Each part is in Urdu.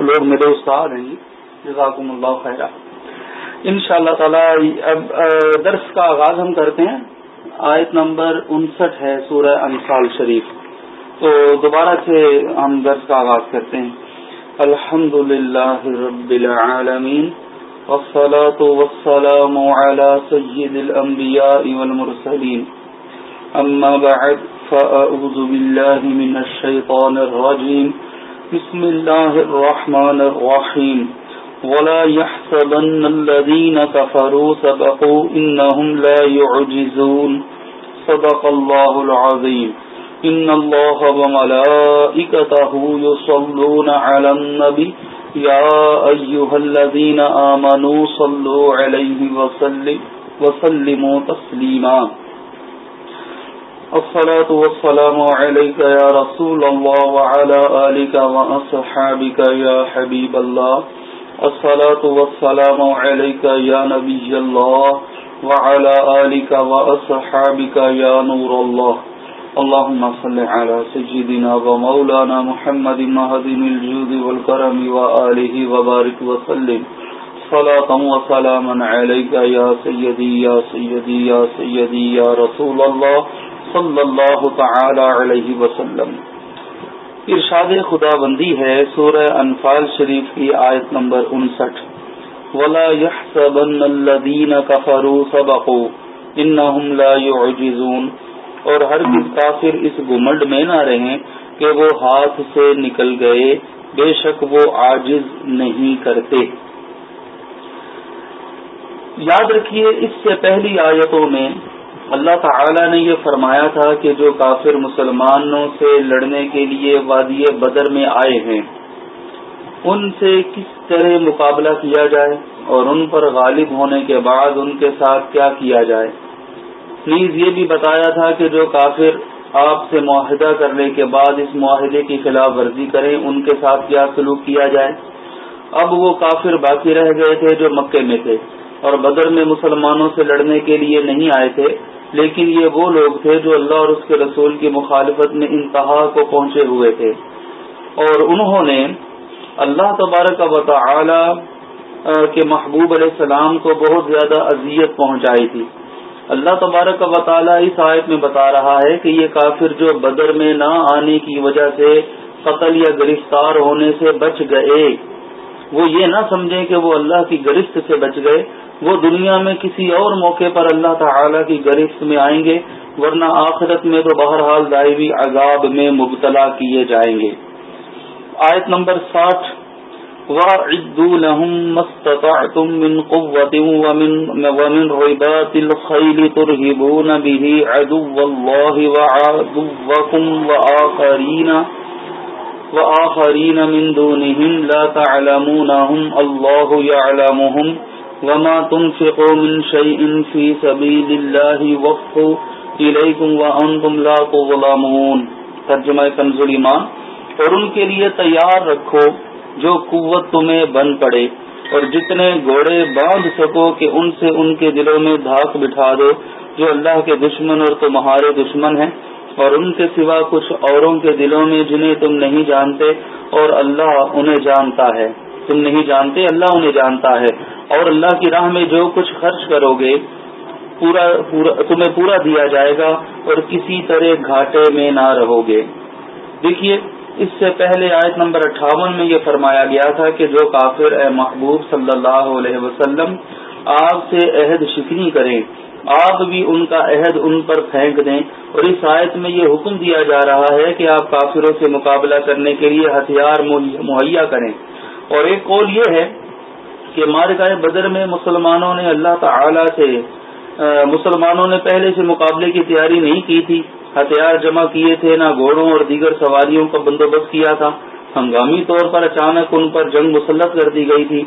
آپ لوگ میرے استاد ہیں، جزاکم اللہ خیر ان شاء اللہ تعالی، اب درس کا آغاز ہم کرتے ہیں۔ آیت نمبر انسٹھ ہے سورہ انفال شریف۔ تو دوبارہ سے ہم درس کا آغاز کرتے ہیں۔ الحمد للہ رب العالمین، والصلاة والسلام على سيد الأنبياء والمرسلين أما بعد فأعوذ بالله من الشيطان الرجيم بسم الله الرحمن الرحيم ولا يحسبن الذين كفروا سبقوا إنهم لا يعجزون صدق الله العظيم إن الله وملائكته يصلون على النبي يا أيها الذين آمنوا صلوا عليه وسلم وسلموا تسليما الصلاة والسلام عليك يا رسول الله وعلى آلك وأصحابك يا حبيب الله. الصلاة والسلام عليك يا نبي الله وعلى آلك وأصحابك يا نور الله. اللهم صل على سيدنا ومولانا محمد مهدن الجود والكرم وآله وبارك وسلم. صلاة وسلاما عليك يا سيدي يا سيدي يا سيدي، يا رسول الله. صلى الله تعالى عليه وسلم۔ ارشاد خدا بندی ہے سورہ انفال شریف کی آیت نمبر انسٹھ۔ ولا يحسبن الذين كفروا سبقوا انهم لا يعجزون۔ اور ہر کس کافر اس گمنڈ میں نہ رہیں کہ وہ ہاتھ سے نکل گئے، بے شک وہ عاجز نہیں کرتے۔ یاد رکھیے اس سے پہلی آیتوں میں اللہ تعالی نے یہ فرمایا تھا کہ جو کافر مسلمانوں سے لڑنے کے لیے وادی بدر میں آئے ہیں، ان سے کس طرح مقابلہ کیا جائے اور ان پر غالب ہونے کے بعد ان کے ساتھ کیا کیا جائے؟ نیز یہ بھی بتایا تھا کہ جو کافر آپ سے معاہدہ کرنے کے بعد اس معاہدے کی خلاف ورزی کریں، ان کے ساتھ کیا سلوک کیا جائے؟ اب وہ کافر باقی رہ گئے تھے جو مکے میں تھے۔ اور بدر میں مسلمانوں سے لڑنے کے لیے نہیں آئے تھے، لیکن یہ وہ لوگ تھے جو اللہ اور اس کے رسول کی مخالفت میں انتہا کو پہنچے ہوئے تھے۔ اور انہوں نے اللہ تبارک و تعالی کے محبوب علیہ السلام کو بہت زیادہ اذیت پہنچائی تھی۔ اللہ تبارک و تعالیٰ اس آیت میں بتا رہا ہے کہ یہ کافر جو بدر میں نہ آنے کی وجہ سے قتل یا گرفتار ہونے سے بچ گئے، وہ یہ نہ سمجھیں کہ وہ اللہ کی گرفت سے بچ گئے وہ دنیا میں کسی اور موقع پر اللہ تعالی کی گرفت میں آئیں گے، ورنہ آخرت میں تو بہرحال دائمی عذاب میں مبتلا کیے جائیں گے۔ آیت نمبر ساٹھ وَأَعِدُّوا لَهُم مَّا اسْتَطَعْتُم مِّن قُوَّةٍ وَمِن وَمِن رِّبَاطِ الْخَيْلِ تُرْهِبُونَ بِهِ عَدُوَّ اللَّهِ وَعَدُوَّكُمْ وَآخَرِينَ وآخرين من دونهم لا تعلمونهم الله يعلمهم وما تنفقوا من شيء في سبيل الله وفقوا إليكم وأنتم لا تظلمون۔ ترجمہ کنز ایمان۔ اور ان کے لیے تیار رکھو جو قوت تمہیں بن پڑے۔ اور جتنے گھوڑے باندھ سکو کہ ان سے ان کے دلوں میں دھاک بٹھا دو جو اللہ کے دشمن اور تمہارے دشمن ہیں۔ اور ان کے سوا کچھ اوروں کے دلوں میں جنہیں تم نہیں جانتے اور اللہ انہیں جانتا ہے۔ تم نہیں جانتے، اللہ انہیں جانتا ہے۔ اور اللہ کی راہ میں جو کچھ خرچ کرو گے، پورا پورا، تمہیں پورا دیا جائے گا اور کسی طرح گھاٹے میں نہ رہو گے۔ دیکھیے، اس سے پہلے آیت نمبر اٹھاون میں یہ فرمایا گیا تھا کہ جو کافر، اے محبوب صلی اللہ علیہ وسلم آپ سے عہد شکنی کریں آپ بھی ان کا عہد ان پر پھینک دیں۔ اور اس آیت میں یہ حکم دیا جا رہا ہے کہ آپ کافروں سے مقابلہ کرنے کے لیے ہتھیار مہیا کریں۔ اور ایک قول یہ ہے کہ مارکائے بدر میں مسلمانوں نے اللہ تعالی سے مسلمانوں نے پہلے سے مقابلے کی تیاری نہیں کی تھی۔ ہتھیار جمع کیے تھے نہ گھوڑوں اور دیگر سواریوں کا بندوبست کیا تھا۔ ہنگامی طور پر اچانک ان پر جنگ مسلط کر دی گئی تھی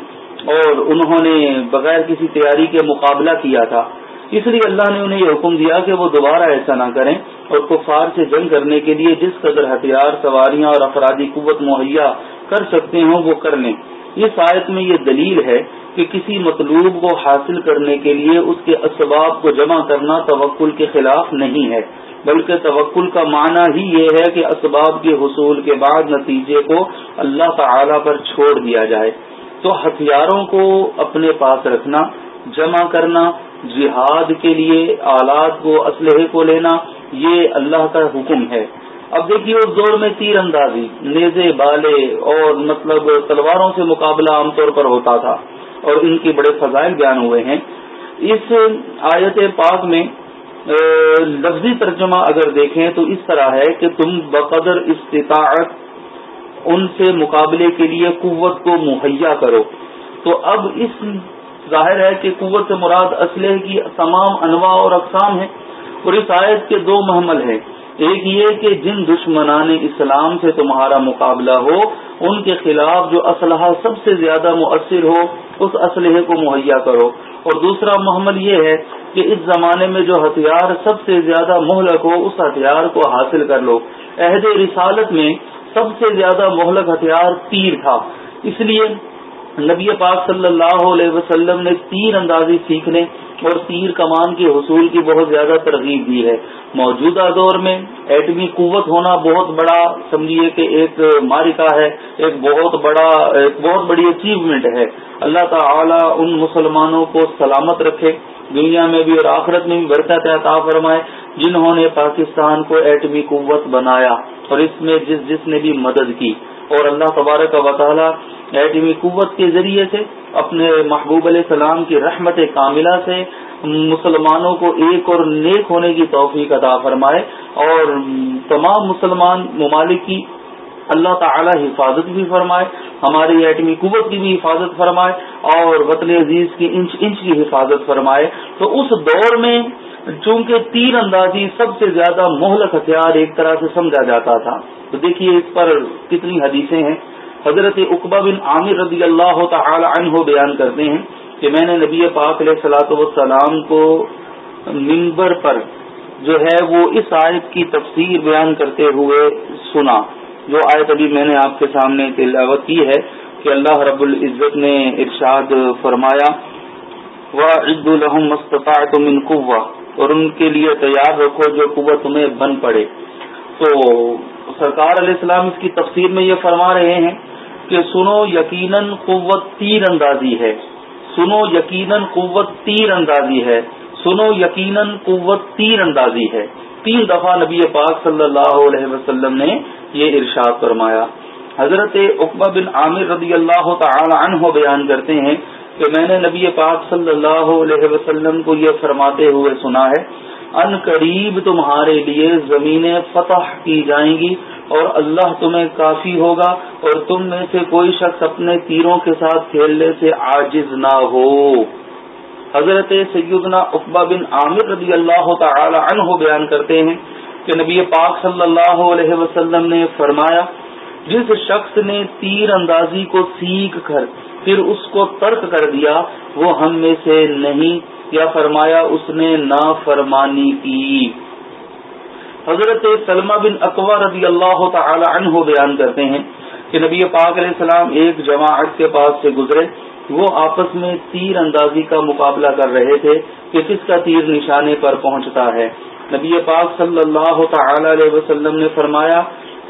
اور انہوں نے بغیر کسی تیاری کے مقابلہ کیا تھا۔ اس لیے اللہ نے انہیں یہ حکم دیا کہ وہ دوبارہ ایسا نہ کریں۔ اور کفار سے جنگ کرنے کے لیے جس قدر ہتھیار، سواریاں اور افرادی قوت مہیا کر سکتے ہوں، وہ کر لیں۔ اس آیت میں یہ دلیل ہے کہ کسی مطلوب کو حاصل کرنے کے لیے اس کے اسباب کو جمع کرنا توکل کے خلاف نہیں ہے، بلکہ توکل کا معنی ہی یہ ہے کہ اسباب کے حصول کے بعد نتیجے کو اللہ تعالی پر چھوڑ دیا جائے۔ تو ہتھیاروں کو اپنے پاس رکھنا، جمع کرنا، جہاد کے لیے آلات کو، اسلحے کو لینا یہ اللہ کا حکم ہے۔ اب دیکھیے اس دور میں تیر اندازی، نیزے، بالے اور مطلب تلواروں سے مقابلہ عام طور پر ہوتا تھا اور ان کے بڑے فضائل بیان ہوئے ہیں۔ اس آیت پاک میں لفظی ترجمہ اگر دیکھیں تو اس طرح ہے کہ تم بقدر استطاعت ان سے مقابلے کے لیے قوت کو مہیا کرو۔ تو اب اس ظاہر ہے کہ قوت سے مراد اسلحے کی تمام انواع اور اقسام ہیں۔ اور اس آیت کے دو محمل ہیں۔ ایک یہ کہ جن دشمنان اسلام سے تمہارا مقابلہ ہو، ان کے خلاف جو اسلحہ سب سے زیادہ مؤثر ہو، اس اسلحے کو مہیا کرو۔ اور دوسرا محمل یہ ہے کہ اس زمانے میں جو ہتھیار سب سے زیادہ مہلک ہو، اس ہتھیار کو حاصل کر لو۔ عہد رسالت میں سب سے زیادہ مہلک ہتھیار تیر تھا۔ اس لیے نبی پاک صلی اللہ علیہ وسلم نے تیر اندازی سیکھنے اور تیر کمان کے حصول کی بہت زیادہ ترغیب دی ہے۔ موجودہ دور میں ایٹمی قوت ہونا بہت بڑا، سمجھیے کہ ایک مارکا ہے، ایک بہت بڑا، ایک بہت بڑی اچیومنٹ ہے۔ اللہ تعالی ان مسلمانوں کو سلامت رکھے، دنیا میں بھی اور آخرت میں بھی برکت عطا فرمائے، جنہوں نے پاکستان کو ایٹمی قوت بنایا اور اس میں جس جس نے بھی مدد کی۔ اور اللہ تبارک و تعالی ایٹمی قوت کے ذریعے سے اپنے محبوب علیہ السلام کی رحمت کاملہ سے مسلمانوں کو ایک اور نیک ہونے کی توفیق عطا فرمائے اور تمام مسلمان ممالک کی اللہ تعالی حفاظت بھی فرمائے، ہماری ایٹمی قوت کی بھی حفاظت فرمائے اور وطن عزیز کی انچ انچ کی حفاظت فرمائے۔ تو اس دور میں چونکہ تیر اندازی سب سے زیادہ مہلک ہتھیار ایک طرح سے سمجھا جاتا تھا تو دیکھیے اس پر کتنی حدیثیں ہیں۔ حضرت اقبا بن عامر رضی اللہ تعالی عنہ بیان کرتے ہیں کہ میں نے نبی پاک علیہ سلاۃ والسلام کو ممبر پر جو ہے وہ اس آیت کی تفسیر بیان کرتے ہوئے سنا۔ جو آیت ابھی میں نے آپ کے سامنے تلاوت کی ہے کہ اللہ رب العزت نے ارشاد فرمایا وہ عید الحم مستطاعت من قوا اور ان کے لیے تیار رکھو جو قوت تمہیں بن پڑے۔ تو سرکار علیہ السلام اس کی تفسیر میں یہ فرما رہے ہیں کہ سنو یقیناً قوت تیر اندازی ہے۔ سنو یقیناً قوت تیر اندازی ہے۔ سنو یقیناً قوت تیر اندازی ہے۔ تین دفعہ نبی پاک صلی اللہ علیہ وسلم نے یہ ارشاد فرمایا۔ حضرت اقبا بن عامر رضی اللہ تعالی عنہ بیان کرتے ہیں کہ میں نے نبی پاک صلی اللہ علیہ وسلم کو یہ فرماتے ہوئے سنا ہے ان قریب تمہارے لیے زمینیں فتح کی جائیں گی اور اللہ تمہیں کافی ہوگا اور تم میں سے کوئی شخص اپنے تیروں کے ساتھ کھیلنے سے عاجز نہ ہو۔ حضرت سیدنا اقبا بن عامر رضی اللہ تعالی عنہ بیان کرتے ہیں کہ نبی پاک صلی اللہ علیہ وسلم نے فرمایا، جس شخص نے تیر اندازی کو سیکھ کر پھر اس کو ترک کر دیا، وہ ہم میں سے نہیں۔ یا فرمایا؟ اس نے نا فرمانی کی۔ حضرت سلمہ بن اقوا رضی اللہ تعالی عنہ بیان کرتے ہیں کہ نبی پاک علیہ السلام ایک جماعت کے پاس سے گزرے۔ وہ آپس میں تیر اندازی کا مقابلہ کر رہے تھے کہ کس کا تیر نشانے پر پہنچتا ہے۔ نبی پاک صلی اللہ تعالی علیہ وسلم نے فرمایا،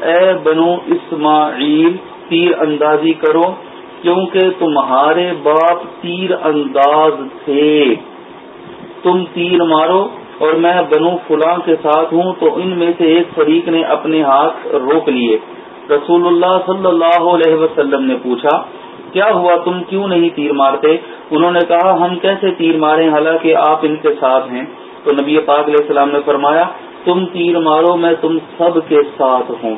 اے بنو اسماعیل، تیر اندازی کرو، کیونکہ تمہارے باپ تیر انداز تھے۔ تم تیر مارو اور میں بنو فلاں کے ساتھ ہوں تو ان میں سے ایک فریق نے اپنے ہاتھ روک لیے۔ رسول اللہ صلی اللہ علیہ وسلم نے پوچھا، کیا ہوا؟ تم کیوں نہیں تیر مارتے؟ انہوں نے کہا، ہم کیسے تیر مارے حالانکہ آپ ان کے ساتھ ہیں۔ تو نبی پاک علیہ السلام نے فرمایا، تم تیر مارو، میں تم سب کے ساتھ ہوں۔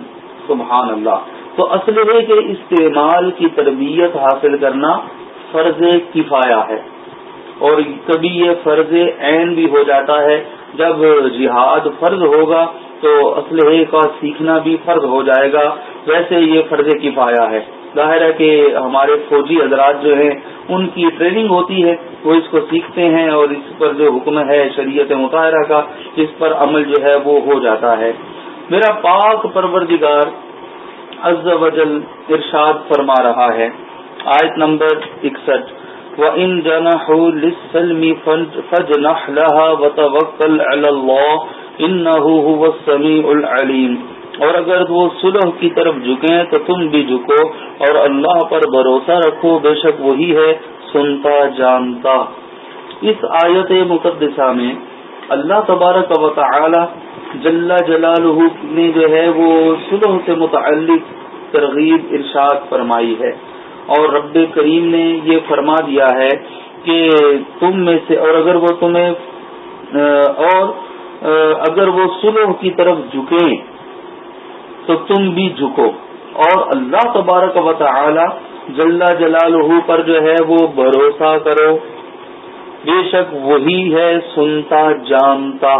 سبحان اللہ۔ تو اسلحے کے استعمال کی تربیت حاصل کرنا فرض کفایا ہے۔ اور کبھی یہ فرض عین بھی ہو جاتا ہے۔ جب جہاد فرض ہوگا تو اسلحے کا سیکھنا بھی فرض ہو جائے گا۔ ویسے یہ فرض کفایا ہے۔ ظاہر ہے کہ ہمارے فوجی حضرات جو ہیں، ان کی ٹریننگ ہوتی ہے، وہ اس کو سیکھتے ہیں اور اس پر جو حکم ہے شریعت مطالعہ کا اس پر عمل جو ہے وہ ہو جاتا ہے۔ میرا پاک پروردگار عز و جل ارشاد فرما رہا ہے۔ آیت نمبر اکسٹھ۔ وَإِن جَنَحُوا لِلسَّلْمِ فَجْنَحْ لَهَا وَتَوَكَّلْ عَلَى اللَّهِ إِنَّهُ هُوَ السَّمِيعُ الْعَلِيمُ۔ اور اگر وہ صلح کی طرف جھکیں تو تم بھی جھکو اور اللہ پر بھروسہ رکھو، بے شک وہی ہے سنتا، جانتا۔ اس آیت مقدسہ میں اللہ تبارک و تعالی جل جلالہ نے جو ہے وہ صلح سے متعلق ترغیب، ارشاد فرمائی ہے۔ اور رب کریم نے یہ فرما دیا ہے کہ تم میں سے اور اگر وہ تمہیں اور اگر وہ سلوح کی طرف جھکیں، تو تم بھی جھکو۔ اور اللہ تبارک و تعالی جل جلالہ پر جو ہے وہ بھروسہ کرو۔ بے شک وہی ہے سنتا جانتا۔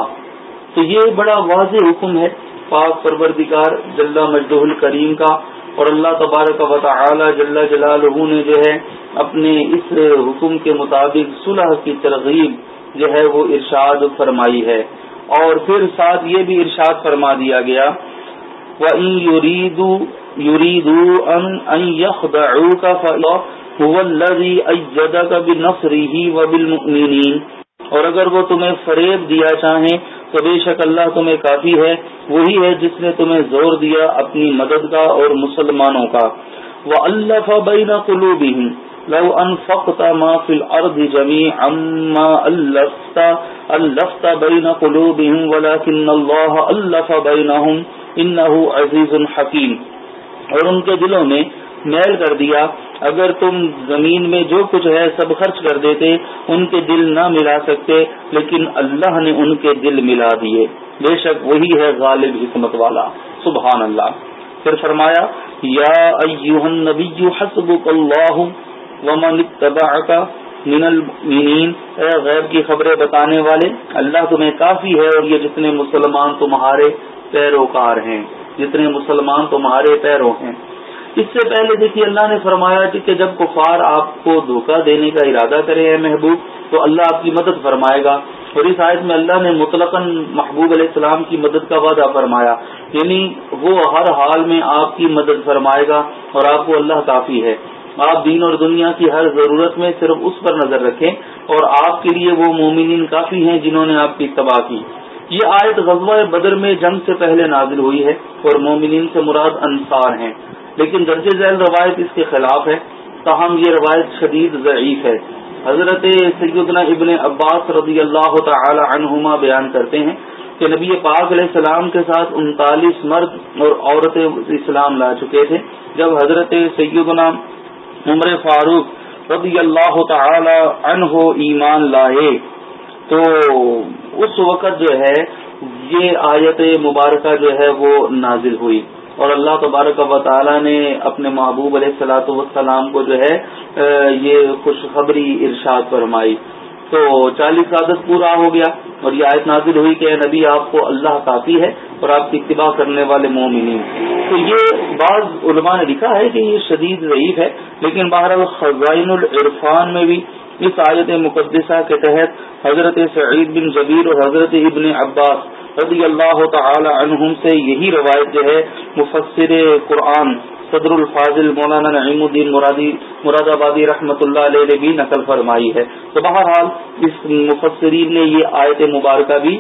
تو یہ بڑا واضح حکم ہے۔ پاک پروردگار جل مجدہ الکریم کا اور اللہ تبارک و تعالی جل جلالہ نے جو ہے اپنے اس حکم کے مطابق صلح کی ترغیب جو ہے وہ ارشاد فرمائی ہے۔ اور پھر ساتھ یہ بھی ارشاد فرما دیا گیا اور اگر وہ تمہیں فریب دیا چاہیں تو بے شک اللہ تمہیں کافی ہے، وہی ہے جس نے تمہیں زور دیا اپنی مدد کا اور مسلمانوں کا۔ وہ اللہ بین قلوبہم لو انفقت ما فی الارض جميعا ما الفت الفت بین قلوبہم ولكن اللہ الف بینہم انه عزیز حکیم اور ان کے دلوں میں میل کر دیا اگر تم زمین میں جو کچھ ہے سب خرچ کر دیتے، ان کے دل نہ ملا سکتے، لیکن اللہ نے ان کے دل ملا دیے۔ بے شک وہی ہے غالب حکمت والا۔ سبحان اللہ۔ پھر فرمایا، یا النبی حسبک اللہ ومن اتبعک من المؤمنین۔ اے غیب کی خبریں بتانے والے، اللہ تمہیں کافی ہے اور یہ جتنے مسلمان تمہارے پیروکار ہیں، جتنے مسلمان تمہارے پیرو ہیں۔ اس سے پہلے دیکھیے اللہ نے فرمایا کہ جب کفار آپ کو دھوکہ دینے کا ارادہ کرے ہیں محبوب، تو اللہ آپ کی مدد فرمائے گا۔ اور اس آیت میں اللہ نے مطلق محبوب علیہ السلام کی مدد کا وعدہ فرمایا۔ یعنی وہ ہر حال میں آپ کی مدد فرمائے گا اور آپ کو اللہ کافی ہے۔ آپ دین اور دنیا کی ہر ضرورت میں صرف اس پر نظر رکھیں اور آپ کے لیے وہ مومنین کافی ہیں جنہوں نے آپ کی تباہ کی۔ یہ آیت غزوہ بدر میں جنگ سے پہلے نازل ہوئی ہے اور مومنین سے مراد انصار ہیں۔ لیکن درج ذیل روایت اس کے خلاف ہے، تاہم یہ روایت شدید ضعیف ہے۔ حضرت سیدنا ابن عباس رضی اللہ تعالی عنہما بیان کرتے ہیں کہ نبی پاک علیہ السلام کے ساتھ انتالیس مرد اور عورتیں اسلام لا چکے تھے۔ جب حضرت سیدنا عمر فاروق رضی اللہ تعالی عنہ ایمان لائے، تو اس وقت جو ہے، یہ آیت مبارکہ جو ہے وہ نازل ہوئی۔ اور اللہ تبارک و تعالی نے اپنے محبوب علیہ السلاۃ والسلام کو جو ہے یہ خوشخبری ارشاد فرمائی۔ تو چالیس عادت پورا ہو گیا اور یہ آیت نازل ہوئی کہ نبی، آپ کو اللہ کافی ہے اور آپ کی اتباع کرنے والے مومنین۔ تو یہ بعض علماء نے لکھا ہے کہ یہ شدید ضعیف ہے، لیکن بہرحال خزائن العرفان میں بھی اس آیت مقدسہ کے تحت حضرت سعید بن جبیر اور حضرت ابن عباس رضی اللہ تعالی عنہم سے یہی روایت جو ہے، مفسر قرآن صدر الفاظل مولانا نعیم الدین مرادی، مراد آبادی رحمۃ اللہ علیہ نے بھی نقل فرمائی ہے۔ تو بہرحال اس مفسرین نے یہ آیت مبارکہ بھی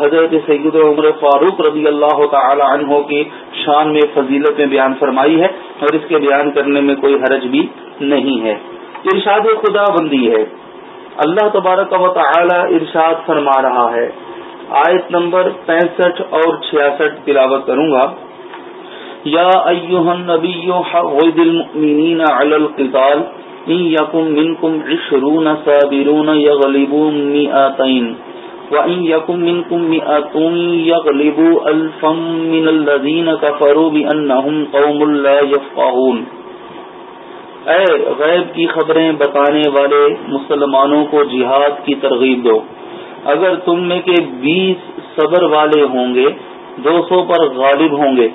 حضرت سید عمر فاروق رضی اللہ تعالی عنہ کی شان میں، فضیلت میں بیان فرمائی ہے اور اس کے بیان کرنے میں کوئی حرج بھی نہیں ہے۔ ارشاد خدا بندی ہے۔ اللہ تبارک و تعالی ارشاد فرما رہا ہے۔ آیت نمبر پینسٹھ اور چھیاسٹھ تلاوت کروں گا۔ یا ایوہ النبی حغد المؤمنین علی القتال ان یکم منکم عشرون صابرون یغلبوا مئتین وان یکم منکم مئتون یغلبوا الفا من الذین کفروا بانہم قوم لا یفقہون۔ اے غیب کی خبریں بتانے والے مسلمانوں کو جہاد کی ترغیب دو۔ اگر تم میں کے بیس صبر والے ہوں گے، دو سو پر غالب ہوں گے۔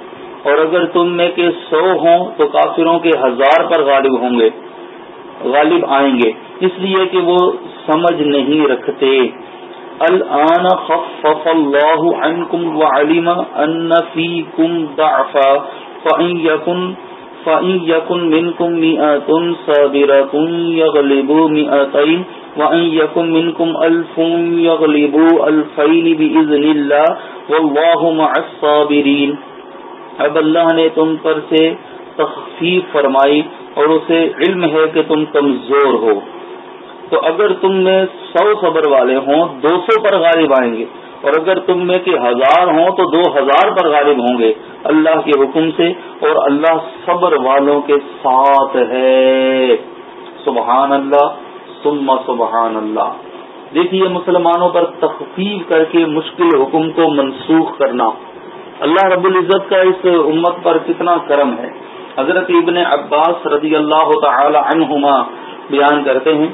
اور اگر تم میں کے سو ہوں، تو کافروں کے ہزار پر غالب ہوں گے۔ غالب آئیں گے۔ اس لیے کہ وہ سمجھ نہیں رکھتے۔ الان خفف اللہ عنکم وعلم ان فیکم ضعفا فإن یکن فَإِن يَكُن مِّنكُم مِّئَةٌ صَابِرَةٌ يَغْلِبُوا مِئَتَيْنِ، وَإِن يَكُن مِّنكُم أَلْفٌ يَغْلِبُوا أَلْفَيْنِ بِإِذْنِ اللَّهِ، وَاللَّهُ مَعَ الصَّابِرِينَ۔ اب اللہ نے تم پر سے تخفیف فرمائی اور اسے علم ہے کہ تم کمزور ہو۔ تو اگر تم میں سو صبر والے ہوں، دو سو پر غالب آئیں گے۔ اور اگر تم میں کہ ہزار ہوں تو دو ہزار پر غالب ہوں گے۔ اللہ کے حکم سے اور اللہ صبر والوں کے ساتھ ہے۔ سبحان اللہ سما سبحان اللہ۔ دیکھیے مسلمانوں پر تخفیف کر کے مشکل حکم کو منسوخ کرنا۔ اللہ رب العزت کا اس امت پر کتنا کرم ہے۔ حضرت ابن عباس رضی اللہ تعالی عنہما بیان کرتے ہیں۔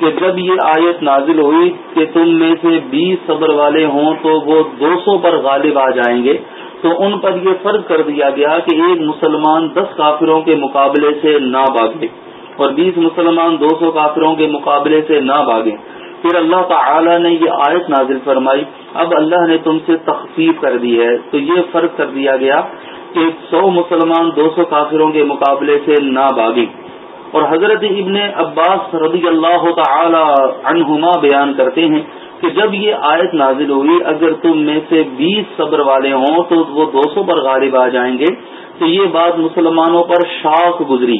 کہ جب یہ آیت نازل ہوئی کہ تم میں سے بیس صبر والے ہوں تو وہ دو سو پر غالب آ جائیں گے، تو ان پر یہ فرض کر دیا گیا کہ ایک مسلمان دس کافروں کے مقابلے سے نہ بھاگے اور بیس مسلمان دو سو کافروں کے مقابلے سے نہ بھاگے۔ پھر اللہ تعالی نے یہ آیت نازل فرمائی، اب اللہ نے تم سے تخفیف کر دی ہے۔ تو یہ فرض کر دیا گیا کہ سو مسلمان دو سو کافروں کے مقابلے سے نہ بھاگے اور حضرت ابن عباس رضی اللہ تعالی عنہما بیان کرتے ہیں کہ جب یہ آیت نازل ہوئی، اگر تم میں سے بیس صبر والے ہوں تو وہ دو سو پر غالب آ جائیں گے۔ تو یہ بات مسلمانوں پر شاخ گزری،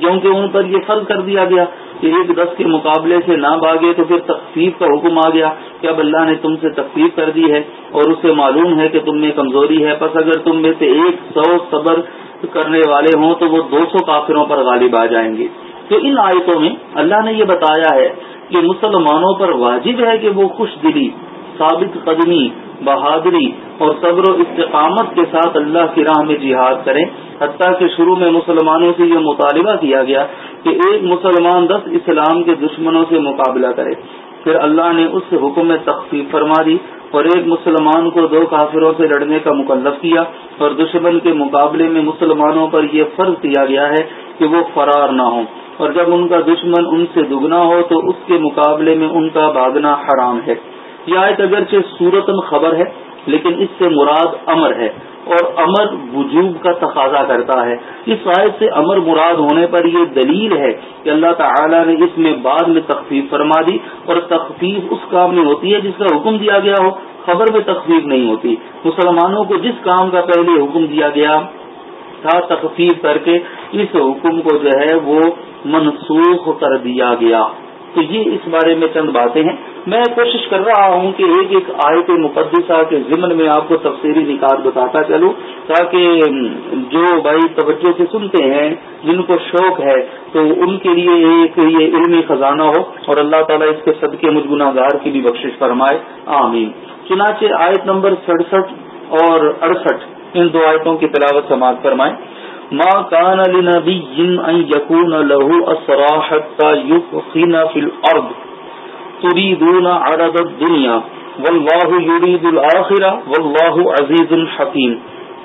کیونکہ ان پر یہ فرض کر دیا گیا کہ ایک دس کے مقابلے سے نہ بھاگے تو پھر تخفیف کا حکم آ گیا کہ اب اللہ نے تم سے تخفیف کر دی ہے اور اسے معلوم ہے کہ تم میں کمزوری ہے۔ بس اگر تم میں سے ایک سو صبر کرنے والے ہوں تو وہ دو سو کافروں پر غالب آ جائیں گے۔ تو ان آیتوں میں اللہ نے یہ بتایا ہے کہ مسلمانوں پر واجب ہے کہ وہ خوش دلی، ثابت قدمی، بہادری اور صبر و استقامت کے ساتھ اللہ کی راہ میں جہاد کریں۔ حتیٰ کہ شروع میں مسلمانوں سے یہ مطالبہ کیا گیا کہ ایک مسلمان دس اسلام کے دشمنوں سے مقابلہ کرے۔ پھر اللہ نے اس حکم میں تخفیف فرما دی۔ اور ایک مسلمان کو دو کافروں سے لڑنے کا مکلف کیا اور دشمن کے مقابلے میں مسلمانوں پر یہ فرض کیا گیا ہے کہ وہ فرار نہ ہوں۔ اور جب ان کا دشمن ان سے دگنا ہو تو اس کے مقابلے میں ان کا بھاگنا حرام ہے۔ یہ آیت اگرچہ صورتن خبر ہے، لیکن اس سے مراد امر ہے۔ اور امر وجوب کا تقاضا کرتا ہے۔ اس آیت سے امر مراد ہونے پر یہ دلیل ہے کہ اللہ تعالی نے اس میں بعد میں تخفیف فرما دی اور تخفیف اس کام میں ہوتی ہے جس کا حکم دیا گیا ہو۔ خبر میں تخفیف نہیں ہوتی۔ مسلمانوں کو جس کام کا پہلے حکم دیا گیا تھا تخفیف کر کے اس حکم کو جو ہے وہ منسوخ کر دیا گیا۔ تو یہ اس بارے میں چند باتیں ہیں۔ میں کوشش کر رہا ہوں کہ ایک ایک آیت مقدسہ کے ضمن میں آپ کو تفصیلی نکات بتاتا چلوں، تاکہ جو بھائی توجہ سے سنتے ہیں، جن کو شوق ہے، تو ان کے لیے ایک یہ علمی خزانہ ہو اور اللہ تعالیٰ اس کے صدقے مجھ گناہ گار کی بھی بخشش فرمائے۔ آمین۔ چنانچہ آیت نمبر سڑسٹھ اور اڑسٹھ، ان دو آیتوں کی تلاوت سماعت فرمائے ما كان لنبي ان يكون له اسرا حتى يفخن في الارض تريدون عرض الدنيا. والله يريد الاخره والله عزيز حكيم.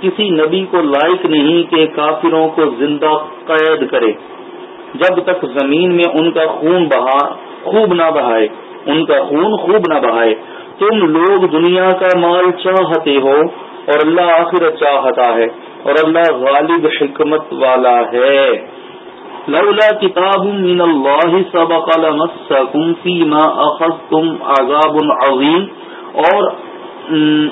کسی نبی کو لائق نہیں کہ کافروں کو زندہ قید کرے. جب تک زمین میں ان کا خون بہا خوب نہ بہائے. ان کا خون خوب نہ بہائے. تم لوگ دنیا کا مال چاہتے ہو اور اللہ آخرت چاہتا ہے. اور اللہ غالب حکمت والا ہے۔ لولا کتاب من اللہ سبق لمسکم فیما اخذتم عذاب عظیم۔ اور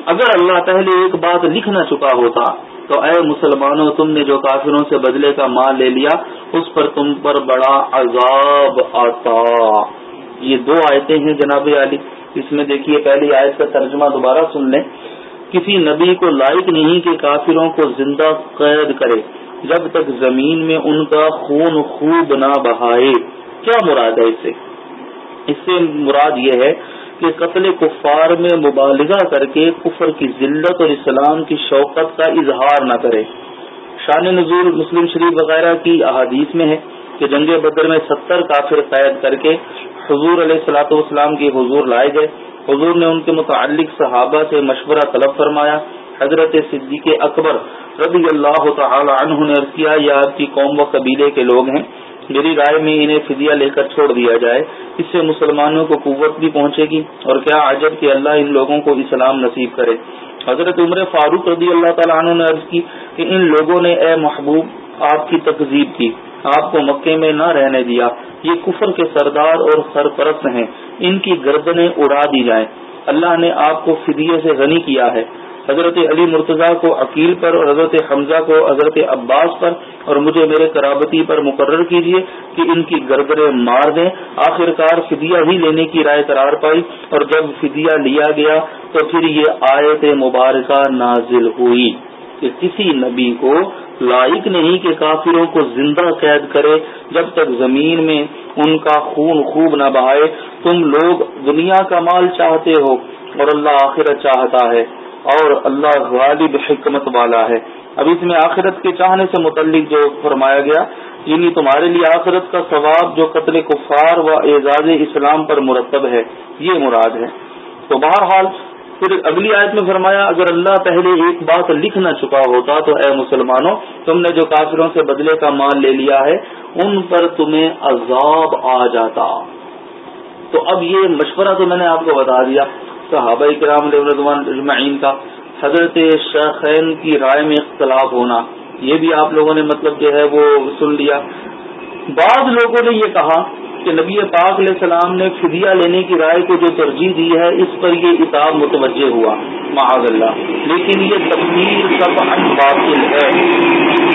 اگر اللہ پہلے ایک بات لکھ نہ چکا ہوتا تو اے مسلمانوں، تم نے جو کافروں سے بدلے کا مال لے لیا، اس پر تم پر بڑا عذاب آتا۔ یہ دو آیتیں ہیں جناب علی۔ اس میں دیکھیے، پہلی آیت کا ترجمہ دوبارہ سن لیں۔ کسی نبی کو لائق نہیں کہ کافروں کو زندہ قید کرے، جب تک زمین میں ان کا خون خوب نہ بہائے۔ کیا مراد ہے اس سے اس سے مراد یہ ہے کہ قتل کفار میں مبالغہ کر کے کفر کی ذلت اور اسلام کی شوقت کا اظہار نہ کرے۔ شان نزول مسلم شریف وغیرہ کی احادیث میں ہے کہ جنگ بدر میں ستر کافر قید کر کے حضور علیہ السلاۃ والسلام کی حضور لائے گئے۔ حضور نے ان کے متعلق صحابہ سے مشورہ طلب فرمایا۔ حضرت صدیق اکبر رضی اللہ تعالی عنہ نے عرض کیا یہ آپ کی قوم و قبیلے کے لوگ ہیں، میری رائے میں انہیں فدیہ لے کر چھوڑ دیا جائے۔ اس سے مسلمانوں کو قوت بھی پہنچے گی اور کیا عجب کہ اللہ ان لوگوں کو اسلام نصیب کرے۔ حضرت عمر فاروق رضی اللہ تعالیٰ عنہ نے عرض کی کہ ان لوگوں نے اے محبوب، آپ کی تقزیب کی۔ آپ کو مکے میں نہ رہنے دیا۔ یہ کفر کے سردار اور سرپرست ہیں۔ ان کی گردنیں اڑا دی جائیں۔ اللہ نے آپ کو فدیے سے غنی کیا ہے۔ حضرت علی مرتضی کو عقیل پر اور حضرت حمزہ کو حضرت عباس پر اور مجھے میرے کرابتی پر مقرر کیجیے کہ ان کی گردریں مار دیں۔ آخر کار فدیہ ہی لینے کی رائے قرار پائی اور جب فدیہ لیا گیا تو پھر یہ آیت مبارکہ نازل ہوئی کہ کسی نبی کو لائق نہیں کہ کافروں کو زندہ قید کرے جب تک زمین میں ان کا خون خوب نہ بہائے۔ تم لوگ دنیا کا مال چاہتے ہو اور اللہ آخرت چاہتا ہے اور اللہ غالب حکمت والا ہے۔ اب اس میں آخرت کے چاہنے سے متعلق جو فرمایا گیا یعنی تمہارے لیے آخرت کا ثواب جو قتل کفار و اعزاز اسلام پر مرتب ہے، یہ مراد ہے۔ تو بہرحال پھر اگلی آیت میں فرمایا، اگر اللہ پہلے ایک بات لکھ نہ چکا ہوتا تو اے مسلمانوں، تم نے جو کافروں سے بدلے کا مال لے لیا ہے، ان پر تمہیں عذاب آ جاتا۔ تو اب یہ مشورہ تو میں نے آپ کو بتا دیا، صحابہ کرام رضوان اجمعین کا، حضرت شیخین کی رائے میں اختلاف ہونا۔ یہ بھی آپ لوگوں نے مطلب جو ہے وہ سن لیا۔ بعض لوگوں نے یہ کہا کہ نبی پاک علیہ السلام نے فدیہ لینے کی رائے کو جو ترجیح دی ہے، اس پر یہ کتاب متوجہ ہوا، معاذ اللہ۔ لیکن یہ تفصیل سب ان باطل ہے۔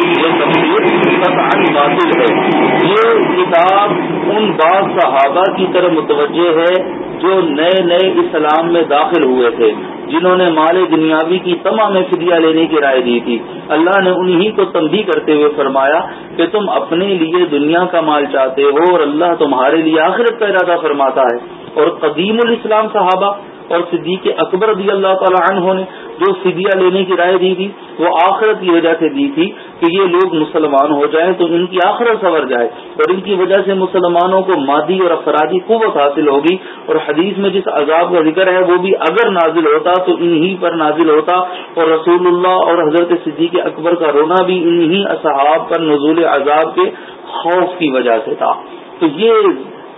یہ تفصیل سب ان باطل ہے۔ یہ کتاب ان بعض صحابہ کی طرح متوجہ ہے جو نئے نئے اسلام میں داخل ہوئے تھے، جنہوں نے مال دنیاوی کی تمام فدیہ لینے کی رائے دی تھی۔ اللہ نے انہی کو تنبیہ کرتے ہوئے فرمایا کہ تم اپنے لیے دنیا کا مال چاہتے ہو اور اللہ تمہارے لیے آخرت کا ارادہ فرماتا ہے۔ اور قدیم الاسلام صحابہ اور صدیق اکبر رضی اللہ تعالی عنہ نے جو فدیہ لینے کی رائے دی تھی، وہ آخرت کی وجہ سے دی تھی کہ یہ لوگ مسلمان ہو جائیں تو ان کی آخرت سنور جائے اور ان کی وجہ سے مسلمانوں کو مادی اور افرادی قوت حاصل ہوگی اور حدیث میں جس عذاب کا ذکر ہے وہ بھی اگر نازل ہوتا تو انہی پر نازل ہوتا اور رسول اللہ اور حضرت صدیق اکبر کا رونا بھی انہی اصحاب پر نزول عذاب کے خوف کی وجہ سے تھا۔ تو یہ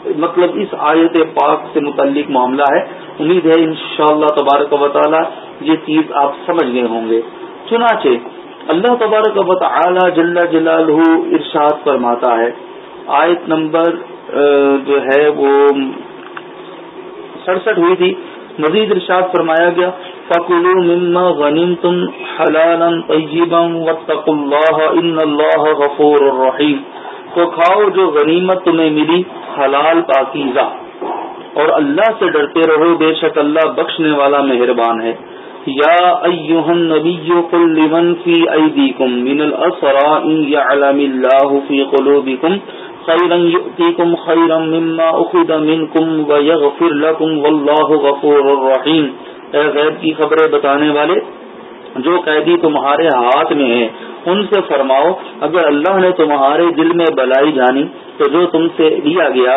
مطلب اس آیت پاک سے متعلق معاملہ ہے۔ امید ہے انشاءاللہ تبارک و تعالی یہ چیز آپ سمجھ گئے ہوں گے۔ چنانچہ اللہ تبارک و تعالی جل جلال ارشاد فرماتا ہے۔ آیت نمبر جو ہے وہ سڑسٹھ ہوئی تھی۔ مزید ارشاد فرمایا گیا فکلو مما غنیم تم حلال طیبم وطق اللہ ان اللہ غفور الرحیم تو کھاؤ جو غنیمت تمہیں ملی، حلال پاکیزہ۔ اور اللہ سے ڈرتے رہو، بے شک اللہ بخشنے والا مہربان ہے۔ یا ایوہ النبی قل لمن فی ایدیکم من الاسرا ان یعلم اللہ فی قلوبکم خیرا یؤتیکم خیرا مما اخذ منکم ویغفر لکم واللہ غفور الرحیم۔ اے غیب کی خبریں بتانے والے، جو قیدی تمہارے ہاتھ میں ہیں ان سے فرماؤ، اگر اللہ نے تمہارے دل میں بلائی جانی، تو جو تم سے لیا گیا،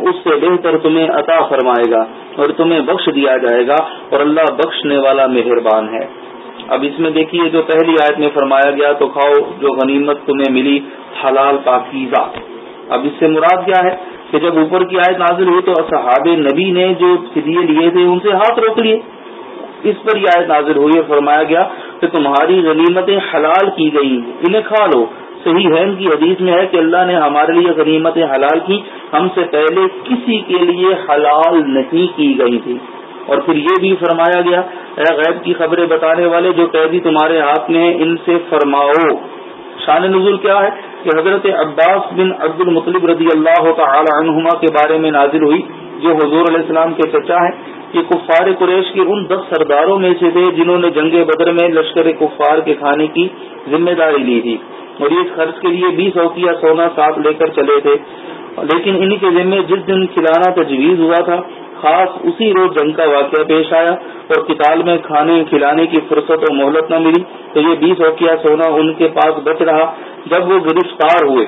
اس سے بہتر تمہیں عطا فرمائے گا اور تمہیں بخش دیا جائے گا اور اللہ بخشنے والا مہربان ہے۔ اب اس میں دیکھیے، جو پہلی آیت میں فرمایا گیا، تو کھاؤ جو غنیمت تمہیں ملی، حلال پاکیزہ۔ اب اس سے مراد کیا ہے؟ کہ جب اوپر کی آیت نازل ہوئی، تو صحاب نبی نے جو فدیے لیے تھے، ان سے ہاتھ روک لیے۔ اس پر یہ آیت نازل ہوئی اور فرمایا گیا کہ تمہاری غنیمتیں حلال کی گئی انہیں کھا لو۔ صحیح ہے ان کی حدیث میں ہے کہ اللہ نے ہمارے لیے غنیمتیں حلال کی، ہم سے پہلے کسی کے لیے حلال نہیں کی گئی تھی۔ اور پھر یہ بھی فرمایا گیا، اے غیب کی خبریں بتانے والے جو قیدی تمہارے ہاتھ میں ہیں، ان سے فرماؤ۔ شان نزول کیا ہے؟ کہ حضرت عباس بن عبد المطلب رضی اللہ تعالی عنہما کے بارے میں نازل ہوئی، جو حضور علیہ السلام کے چچا ہیں۔ یہ کفار قریش کے ان دس سرداروں میں سے تھے جنہوں نے جنگ بدر میں لشکر کفار کے کھانے کی ذمہ داری لی تھی اور اس خرچ کے لیے بیس اوکیا سونا ساتھ لے کر چلے تھے۔ لیکن انہی کے ذمے جس دن کھلانا تجویز ہوا تھا، خاص اسی روز جنگ کا واقعہ پیش آیا اور کتال میں کھانے کھلانے کی فرصت و مہلت نہ ملی، تو یہ بیس اوکیا سونا ان کے پاس بچ رہا۔ جب وہ گرفتار ہوئے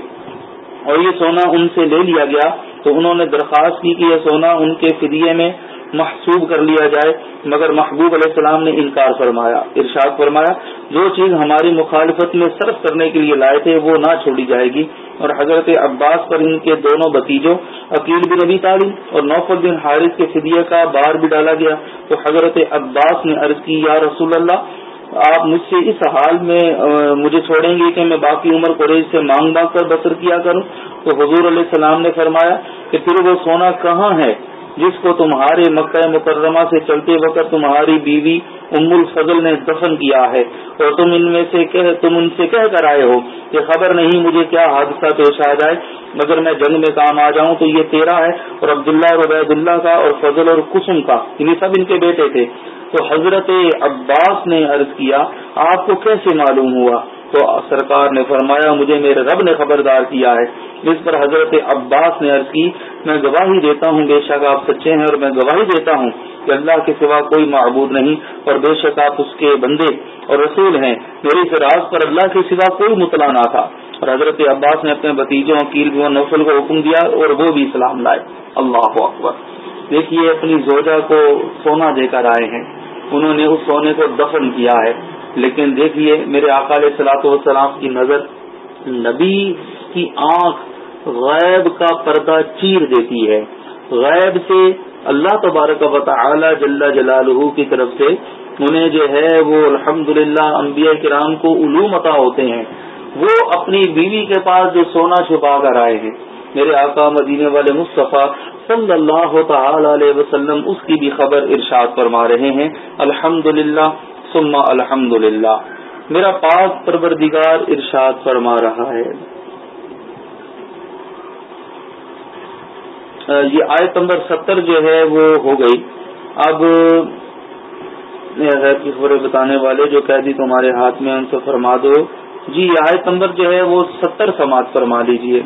اور یہ سونا ان سے لے لیا گیا، تو انہوں نے درخواست کی کہ یہ سونا ان کے فدیے میں محسوب کر لیا جائے، مگر محبوب علیہ السلام نے انکار فرمایا، ارشاد فرمایا، جو چیز ہماری مخالفت میں صرف کرنے کے لیے لائے تھے، وہ نہ چھوڑی جائے گی۔ اور حضرت عباس پر ان کے دونوں بتیجوں عقیل بن نبی تعلیم اور نوفل بن حارث کے فدیے کا بار بھی ڈالا گیا۔ تو حضرت عباس نے عرض کی، یا رسول اللہ، آپ مجھ سے اس حال میں مجھے چھوڑیں گے کہ میں باقی عمر قریش سے مانگ مانگ کر بسر کیا کروں؟ تو حضور علیہ السلام نے فرمایا کہ پھر وہ سونا کہاں ہے؟ جس کو تمہارے مکہ مکرمہ سے چلتے وقت تمہاری بیوی ام الفضل نے دفن کیا ہے اور تم ان میں سے کہہ، تم ان سے کہہ کر آئے ہو کہ خبر نہیں مجھے کیا حادثہ پیش آ جائے۔ مگر میں جنگ میں کام آ جاؤں تو یہ تیرا ہے اور عبداللہ عبید اللہ کا اور فضل اور کسم کا یہ سب ان کے بیٹے تھے۔ تو حضرت عباس نے عرض کیا، آپ کو کیسے معلوم ہوا؟ تو سرکار نے فرمایا، مجھے میرے رب نے خبردار کیا ہے۔ جس پر حضرت عباس نے عرض کی، میں گواہی دیتا ہوں، بے شک آپ سچے ہیں اور میں گواہی دیتا ہوں کہ اللہ کے سوا کوئی معبود نہیں، اور بے شک آپ اس کے بندے اور رسول ہیں۔ میری فراز پر اللہ کے سوا کوئی مطلع نہ تھا۔ اور حضرت عباس نے اپنے بتیجوں عقیل و نفل کو حکم دیا اور وہ بھی اسلام لائے۔ اللہ اکبر۔ دیکھیے، اپنی زوجہ کو سونا دے کر آئے ہیں۔ انہوں نے اس سونے کو دفن کیا ہے۔ لیکن دیکھیے میرے اقال سلاط والسلام کی نظر نبی کی آنکھ غیب کا پردہ چیر دیتی ہے۔ غیب سے اللہ تبارک و تعالی جل جلالہ کی طرف سے انہیں جو ہے وہ الحمد للہ امبیا کرام کو علوم عطا ہوتے ہیں۔ وہ اپنی بیوی کے پاس جو سونا چھپا کر آئے ہیں۔ میرے آقا مدینے والے مصطفیٰ صلی اللہ تعالی علیہ وسلم اس کی بھی خبر ارشاد فرما رہے ہیں۔ الحمد للہ ثم الحمد للہ میرا پاک پروردگار ارشاد فرما رہا ہے۔ یہ آیت نمبر ستر جو ہے وہ ہو گئی۔ اب غیر کی خبریں بتانے والے جو قیدی تمہارے ہاتھ میں ان سے فرما دو۔ جی یہ آیت نمبر جو ہے وہ ستر سماعت فرما لیجیے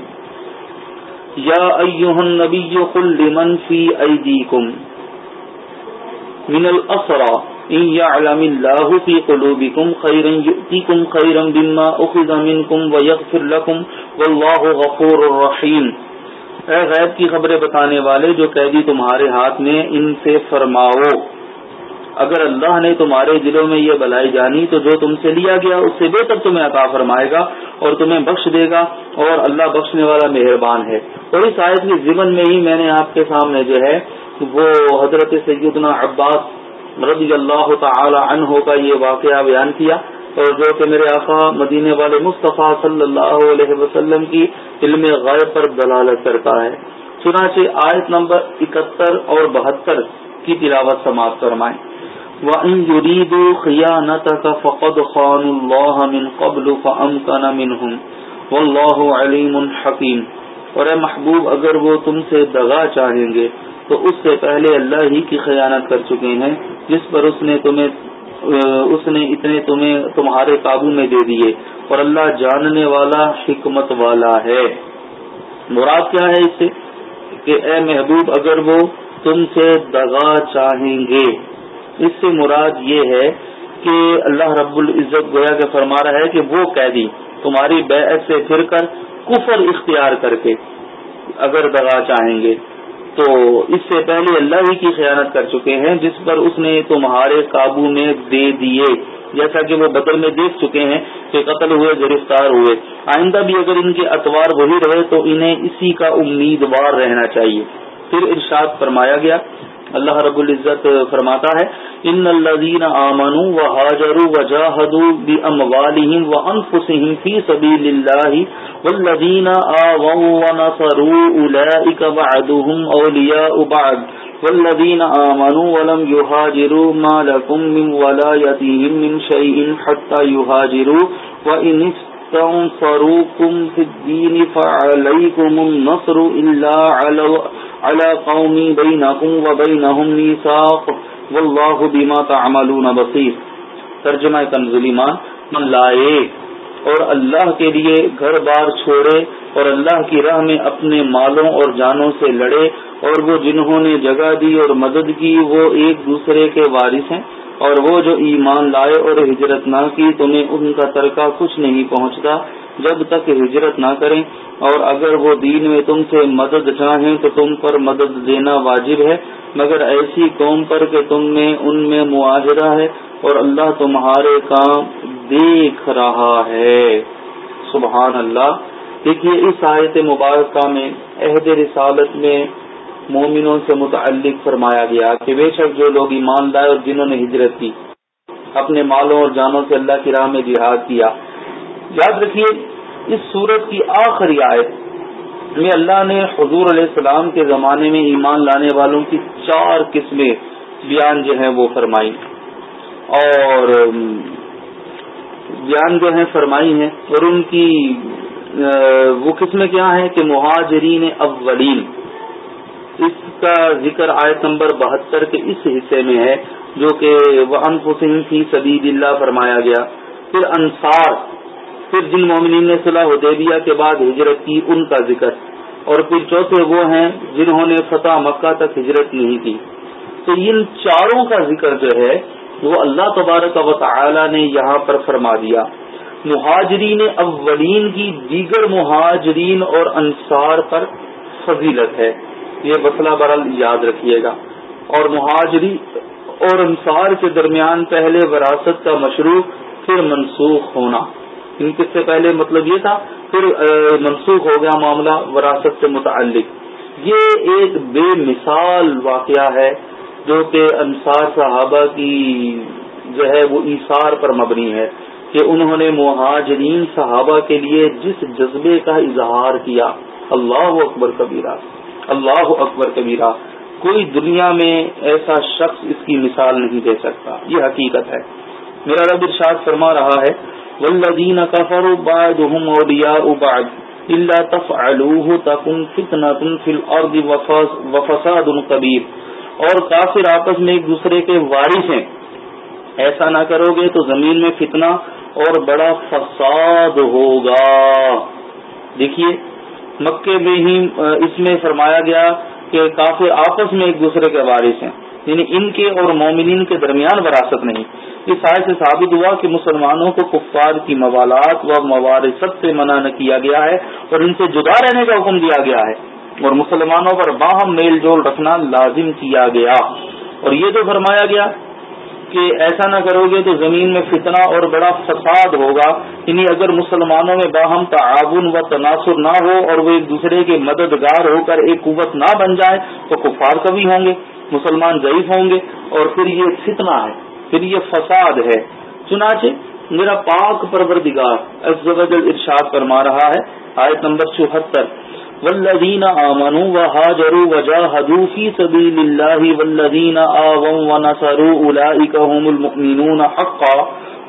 یا ایوہ النبی قل لمن فی ایدیکم من الاسرہ ان يعلم الله في قلوبكم خيرا يؤتيكم خيرا بما اخذ منكم ويغفر لكم والله غفور رحيم۔ اے غیب کی خبریں بتانے والے جو قیدی تمہارے ہاتھ میں ان سے فرماؤ۔ اگر اللہ نے تمہارے دلوں میں یہ بلائی جانی، تو جو تم سے لیا گیا، اس سے بہتر تمہیں عطا فرمائے گا اور تمہیں بخش دے گا اور اللہ بخشنے والا مہربان ہے۔ اور اس آیت کے ضمن میں ہی میں نے آپ کے سامنے جو ہے، وہ حضرت سیدنا عباس رضی اللہ تعالی عنہ کا یہ واقعہ بیان کیا اور جو کہ میرے آقا مدینے والے مصطفیٰ صلی اللہ علیہ وسلم کی علم غائب پر دلالت کرتا ہے۔ چنانچہ آیت نمبر اکہتر اور بہتر کی تلاوت سماعت فرمائیں۔ وَإِن يُرِيدُوا خِيَانَتَكَ فَقَدْ خَانُوا اللَّهَ مِن قَبْلُ فَأَمْكَنَ مِنْهُمْ۔ وَاللَّهُ عَلِيمٌ حَكِيمٌ۔ اور اے محبوب، اگر وہ تم سے دغا چاہیں گے، تو اس سے پہلے اللہ ہی کی خیانت کر چکے ہیں۔ جس پر اس نے تمہیں اس نے اتنے تمہیں تمہارے قابو میں دے دیے۔ اور اللہ جاننے والا حکمت والا ہے۔ مراد کیا ہے اس سے؟ کہ اے محبوب، اگر وہ تم سے دغا چاہیں گے۔ اس سے مراد یہ ہے کہ اللہ رب العزت گویا کے فرما رہا ہے کہ وہ قیدی تمہاری بیعت سے پھر کر کفر اختیار کر کے اگر دغا چاہیں گے۔ تو اس سے پہلے اللہ ہی کی خیانت کر چکے ہیں، جس پر اس نے تمہارے قابو میں دے دیے۔ جیسا کہ وہ بدل میں دیکھ چکے ہیں کہ قتل ہوئے، گرفتار ہوئے۔ آئندہ بھی اگر ان کے اتوار وہی رہے تو انہیں اسی کا امیدوار رہنا چاہیے۔ پھر ارشاد فرمایا گیا اللہ رب العزت فرماتا ہے، ان الذين امنوا وهاجروا وجاهدوا باموالهم وانفسهم في سبيل الله والذين آووا ونصروا اولئك بعضهم اولياء بعض والذين آمنوا ولم يهاجروا ما لكم من ولايتهم من شيء حتى يهاجروا وإن استنصروكم في الدين فعليكم النصر إلا على على قوم بينكم وبينهم ميثاق والله بما تعملون بصير ترجمہ کنزلیمان من لائے اور اللہ کے لیے گھر بار چھوڑے اور اللہ کی راہ میں اپنے مالوں اور جانوں سے لڑے اور وہ جنہوں نے جگہ دی اور مدد کی وہ ایک دوسرے کے وارث ہیں۔ اور وہ جو ایمان لائے اور ہجرت نہ کی تمہیں ان کا ترکہ کچھ نہیں پہنچتا جب تک ہجرت نہ کریں۔ اور اگر وہ دین میں تم سے مدد چاہیں تو تم پر مدد دینا واجب ہے، مگر ایسی قوم پر کہ تم میں ان میں معاہدہ ہے اور اللہ تمہارے کام دیکھ رہا ہے۔ سبحان اللہ۔ دیکھیے اس آیت مبارکہ میں عہد رسالت میں مومنوں سے متعلق فرمایا گیا کہ بے شک جو لوگ ایمان لائے اور جنہوں نے ہجرت کی، اپنے مالوں اور جانوں سے اللہ کی راہ میں جہاد کیا۔ یاد رکھیے، اس صورت کی آخری آیت میں اللہ نے حضور علیہ السلام کے زمانے میں ایمان لانے والوں کی چار قسمیں بیان جو ہیں وہ فرمائی۔ اور بیان جو ہیں فرمائی ہیں اور ان کی وہ قسمیں کیا ہیں کہ مہاجرین اولین۔ اس کا ذکر آیت نمبر بہتر کے اس حصے میں ہے، جو کہ وہ انفسم فی سبید اللہ فرمایا گیا۔ پھر انصار، پھر جن مومنین نے صلاح حدیبیہ کے بعد ہجرت کی، ان کا ذکر۔ اور پھر چوتھے وہ ہیں جنہوں نے فتح مکہ تک ہجرت نہیں کی۔ تو ان چاروں کا ذکر جو ہے، وہ اللہ تبارک و تعالی نے یہاں پر فرما دیا۔ مہاجرین اولین کی دیگر مہاجرین اور انصار پر فضیلت ہے۔ یہ مسئلہ برل یاد رکھیے گا۔ اور مہاجری اور انصار کے درمیان پہلے وراثت کا مشروع، پھر منسوخ ہونا۔ ان کے سے پہلے مطلب یہ تھا، پھر منسوخ ہو گیا معاملہ وراثت سے متعلق۔ یہ ایک بے مثال واقعہ ہے جو کہ انصار صحابہ کی جو ہے وہ ایثار پر مبنی ہے کہ انہوں نے مہاجرین صحابہ کے لیے جس جذبے کا اظہار کیا، اللہ اکبر کبیرہ۔ اللہ اکبر کبیرہ، کوئی دنیا میں ایسا شخص اس کی مثال نہیں دے سکتا۔ یہ حقیقت ہے۔ میرا رب ارشاد فرما رہا ہے ولدین کفر بعضهم اولیاء بعض الا تفعلوه تكن فتنه في الارض وفساد كبير۔ اور کافر آپس میں ایک دوسرے کے وارث ہیں۔ ایسا نہ کرو گے تو زمین میں فتنہ اور بڑا فساد ہوگا۔ دیکھیے مکے میں ہی اس میں فرمایا گیا کہ کافی آپس میں ایک دوسرے کے وارث ہیں۔ یعنی ان کے اور مومنین کے درمیان وراثت نہیں۔ اس آئے سے ثابت ہوا کہ مسلمانوں کو کفار کی موالات و موارثت سے منع نہ کیا گیا ہے اور ان سے جدا رہنے کا حکم دیا گیا ہے۔ اور مسلمانوں پر باہم میل جول رکھنا لازم کیا گیا۔ اور یہ جو فرمایا گیا کہ ایسا نہ کرو گے تو زمین میں فتنہ اور بڑا فساد ہوگا۔ یعنی اگر مسلمانوں میں باہم تعاون و تناسر نہ ہو اور وہ ایک دوسرے کے مددگار ہو کر ایک قوت نہ بن جائے تو کفار کبھی ہوں گے، مسلمان ضعیف ہوں گے اور پھر یہ فتنہ ہے، پھر یہ فساد ہے۔ چنانچہ میرا پاک پروردگار ارشاد فرما رہا ہے، آیت نمبر چوہتر۔ والذین آمنوا وهاجروا وجاهدوا في سبيل الله والذین آووا ونصروا اولئک هم المؤمنون حقا